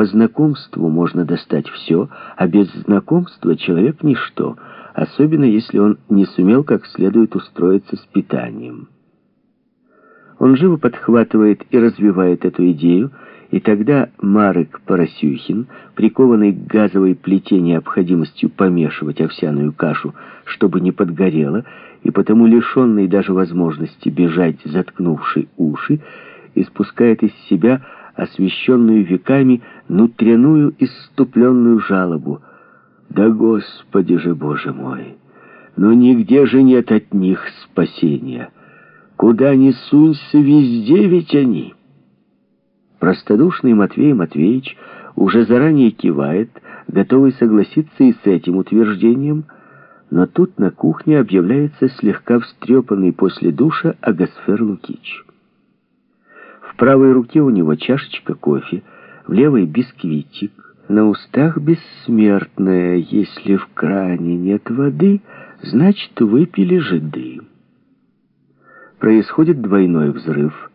по знакомству можно достать все, а без знакомства человек ничто, особенно если он не сумел как следует устроиться с питанием. Он живо подхватывает и развивает эту идею, и тогда Марек Поросюхин, прикованный к газовой плите необходимостью помешивать овсяную кашу, чтобы не подгорела, и потому лишенный даже возможности бежать, заткнувший уши, испускает из себя освященную веками внутреннюю иступленную жалобу. «Да Господи же, Боже мой! Но нигде же нет от них спасения! Куда ни сунься, везде ведь они!» Простодушный Матвей Матвеевич уже заранее кивает, готовый согласиться и с этим утверждением, но тут на кухне объявляется слегка встрепанный после душа Агасфер Лукич. В правой руке у него чашечка кофе, в левой бисквитик, на устах бессмертная, если в кране нет воды, значит, выпили жиды. Происходит двойной взрыв.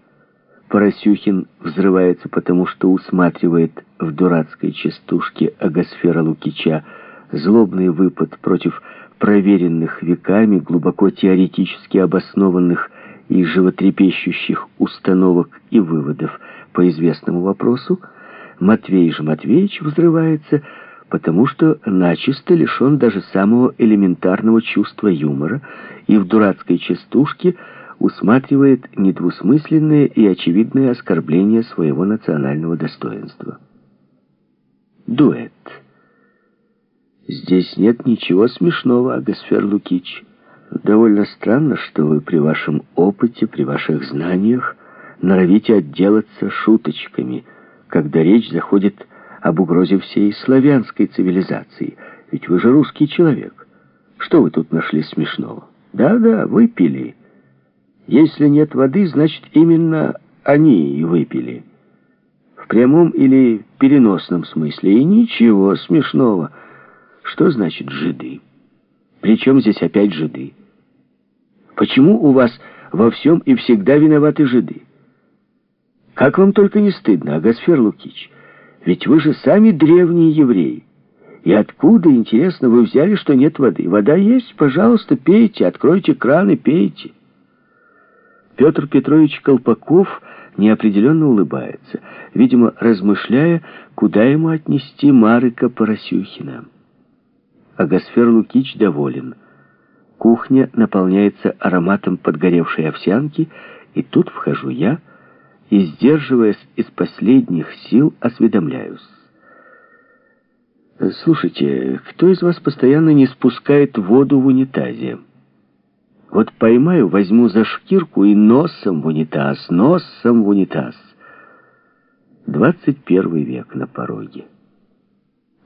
Поросюхин взрывается потому, что усматривает в дурацкой частушке Агасфера Лукича злобный выпад против проверенных веками, глубоко теоретически обоснованных и животрепещущих установок и выводов по известному вопросу, Матвей же Матвеевич взрывается, потому что начисто лишен даже самого элементарного чувства юмора и в дурацкой частушке усматривает недвусмысленное и очевидное оскорбление своего национального достоинства. Дуэт. Здесь нет ничего смешного, Агасфер Лукич. Довольно странно, что вы при вашем опыте, при ваших знаниях норовите отделаться шуточками, когда речь заходит об угрозе всей славянской цивилизации. Ведь вы же русский человек. Что вы тут нашли смешного? Да-да, выпили. Если нет воды, значит, именно они и выпили. В прямом или переносном смысле. И ничего смешного. Что значит «жиды»? Причем здесь опять жиды? Почему у вас во всем и всегда виноваты жиды? Как вам только не стыдно, Агасфер Лукич? Ведь вы же сами древние евреи. И откуда, интересно, вы взяли, что нет воды? Вода есть, пожалуйста, пейте, откройте краны, пейте. Петр Петрович Колпаков неопределенно улыбается, видимо, размышляя, куда ему отнести Марыка Поросюхина. А Гасфер Лукич доволен. Кухня наполняется ароматом подгоревшей овсянки, и тут вхожу я, и, сдерживаясь из последних сил, осведомляюсь. «Слушайте, кто из вас постоянно не спускает воду в унитазе? Вот поймаю, возьму за шкирку и носом в унитаз, носом в унитаз». 21 век на пороге.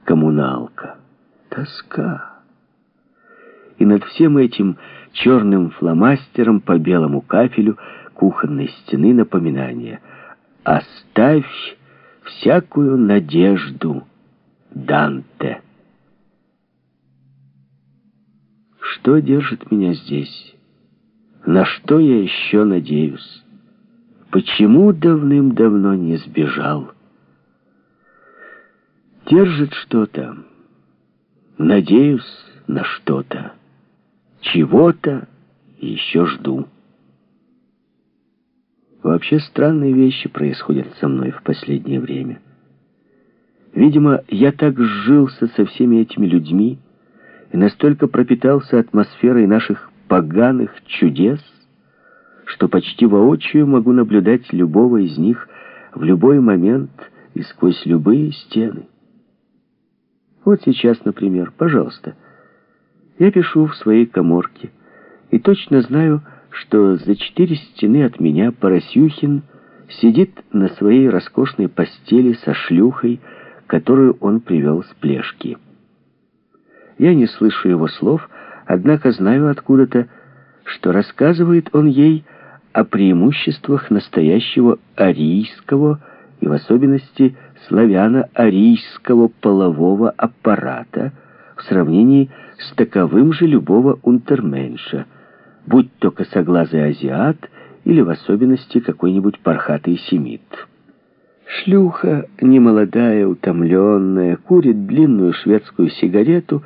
Коммуналка тоска. И над всем этим черным фломастером по белому кафелю кухонной стены напоминание «Оставь всякую надежду, Данте». Что держит меня здесь? На что я еще надеюсь? Почему давным-давно не сбежал? Держит что-то. Надеюсь на что-то, чего-то еще жду. Вообще странные вещи происходят со мной в последнее время. Видимо, я так сжился со всеми этими людьми и настолько пропитался атмосферой наших поганых чудес, что почти воочию могу наблюдать любого из них в любой момент и сквозь любые стены. Вот сейчас, например, пожалуйста. Я пишу в своей коморке и точно знаю, что за четыре стены от меня Поросюхин сидит на своей роскошной постели со шлюхой, которую он привел с плешки. Я не слышу его слов, однако знаю откуда-то, что рассказывает он ей о преимуществах настоящего арийского и в особенности славяно-арийского полового аппарата в сравнении с таковым же любого унтерменша, будь то косоглазый азиат или в особенности какой-нибудь пархатый семит. Шлюха, немолодая, утомленная, курит длинную шведскую сигарету